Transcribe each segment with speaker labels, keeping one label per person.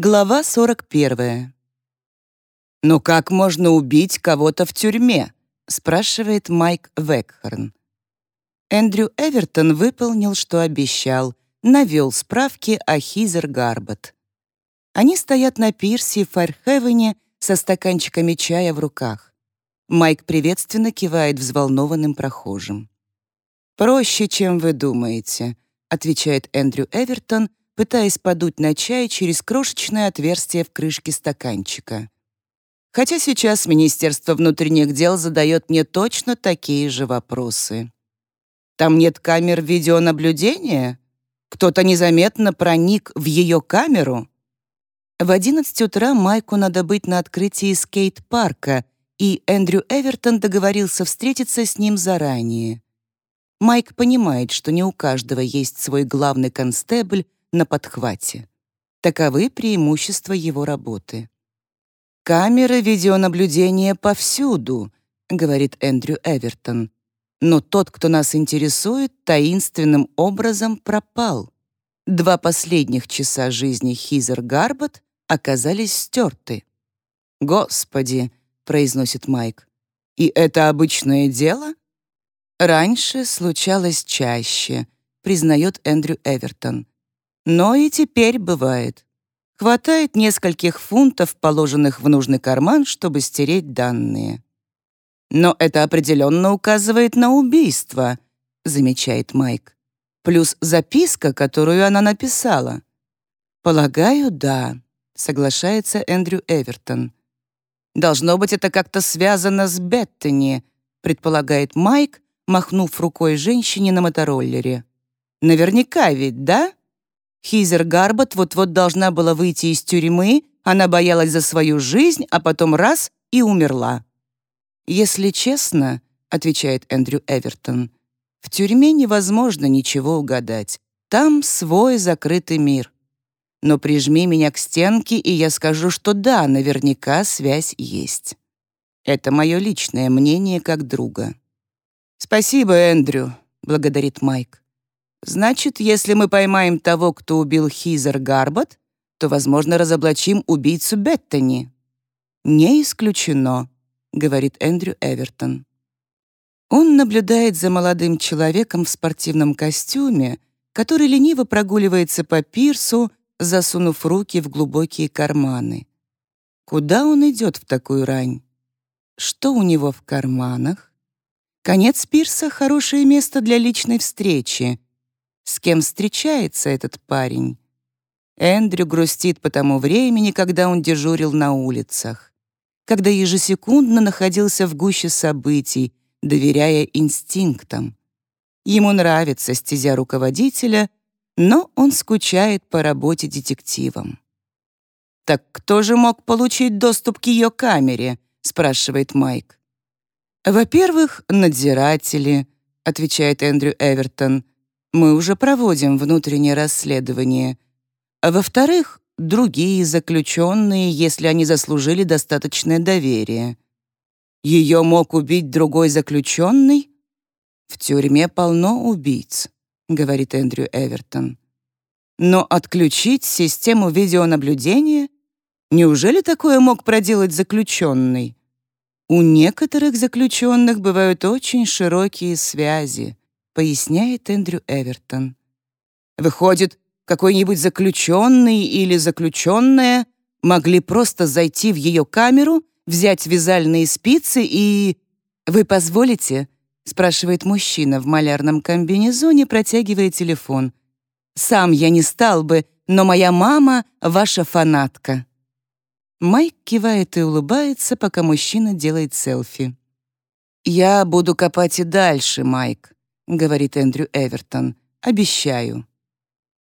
Speaker 1: Глава 41. «Но как можно убить кого-то в тюрьме?» — спрашивает Майк Векхорн. Эндрю Эвертон выполнил, что обещал, навел справки о Хизер Гарбот. Они стоят на пирсе в Файрхевене со стаканчиками чая в руках. Майк приветственно кивает взволнованным прохожим. «Проще, чем вы думаете», — отвечает Эндрю Эвертон, пытаясь подуть на чай через крошечное отверстие в крышке стаканчика. Хотя сейчас Министерство внутренних дел задает мне точно такие же вопросы. Там нет камер видеонаблюдения? Кто-то незаметно проник в ее камеру? В 11 утра Майку надо быть на открытии скейт-парка, и Эндрю Эвертон договорился встретиться с ним заранее. Майк понимает, что не у каждого есть свой главный констебль, на подхвате. Таковы преимущества его работы. «Камеры видеонаблюдения повсюду», — говорит Эндрю Эвертон. «Но тот, кто нас интересует, таинственным образом пропал. Два последних часа жизни Хизер Гарбот оказались стерты». «Господи», — произносит Майк, — «и это обычное дело?» «Раньше случалось чаще», — признает Эндрю Эвертон. Но и теперь бывает. Хватает нескольких фунтов, положенных в нужный карман, чтобы стереть данные. «Но это определенно указывает на убийство», — замечает Майк. «Плюс записка, которую она написала». «Полагаю, да», — соглашается Эндрю Эвертон. «Должно быть, это как-то связано с Беттани», — предполагает Майк, махнув рукой женщине на мотороллере. «Наверняка ведь, да?» Хизер Гарбот вот-вот должна была выйти из тюрьмы, она боялась за свою жизнь, а потом раз — и умерла. «Если честно», — отвечает Эндрю Эвертон, «в тюрьме невозможно ничего угадать. Там свой закрытый мир. Но прижми меня к стенке, и я скажу, что да, наверняка связь есть. Это мое личное мнение как друга». «Спасибо, Эндрю», — благодарит Майк. Значит, если мы поймаем того, кто убил Хизер Гарбот, то, возможно, разоблачим убийцу Беттани. Не исключено, говорит Эндрю Эвертон. Он наблюдает за молодым человеком в спортивном костюме, который лениво прогуливается по пирсу, засунув руки в глубокие карманы. Куда он идет в такую рань? Что у него в карманах? Конец пирса — хорошее место для личной встречи, с кем встречается этот парень. Эндрю грустит по тому времени, когда он дежурил на улицах, когда ежесекундно находился в гуще событий, доверяя инстинктам. Ему нравится стезя руководителя, но он скучает по работе детективом. «Так кто же мог получить доступ к ее камере?» — спрашивает Майк. «Во-первых, надзиратели», — отвечает Эндрю Эвертон, мы уже проводим внутреннее расследование. А во-вторых, другие заключенные, если они заслужили достаточное доверие. Ее мог убить другой заключенный? В тюрьме полно убийц, говорит Эндрю Эвертон. Но отключить систему видеонаблюдения? Неужели такое мог проделать заключенный? У некоторых заключенных бывают очень широкие связи поясняет Эндрю Эвертон. Выходит, какой-нибудь заключенный или заключенная могли просто зайти в ее камеру, взять вязальные спицы и... «Вы позволите?» — спрашивает мужчина в малярном комбинезоне, протягивая телефон. «Сам я не стал бы, но моя мама — ваша фанатка». Майк кивает и улыбается, пока мужчина делает селфи. «Я буду копать и дальше, Майк говорит Эндрю Эвертон. «Обещаю».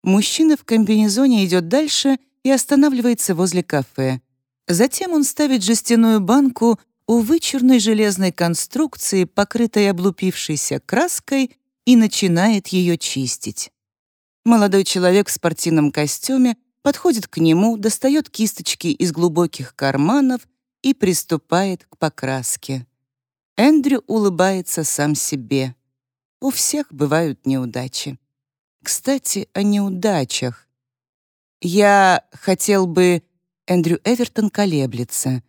Speaker 1: Мужчина в комбинезоне идет дальше и останавливается возле кафе. Затем он ставит жестяную банку у вычурной железной конструкции, покрытой облупившейся краской, и начинает ее чистить. Молодой человек в спортивном костюме подходит к нему, достает кисточки из глубоких карманов и приступает к покраске. Эндрю улыбается сам себе. У всех бывают неудачи. Кстати, о неудачах. «Я хотел бы...» Эндрю Эвертон колеблется.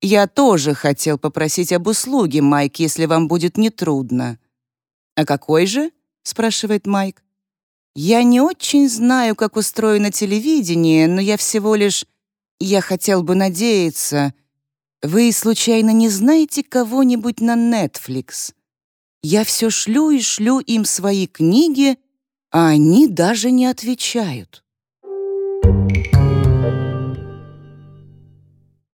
Speaker 1: «Я тоже хотел попросить об услуге, Майк, если вам будет нетрудно». «А какой же?» — спрашивает Майк. «Я не очень знаю, как устроено телевидение, но я всего лишь... Я хотел бы надеяться. Вы, случайно, не знаете кого-нибудь на Netflix? Я все шлю и шлю им свои книги, а они даже не отвечают».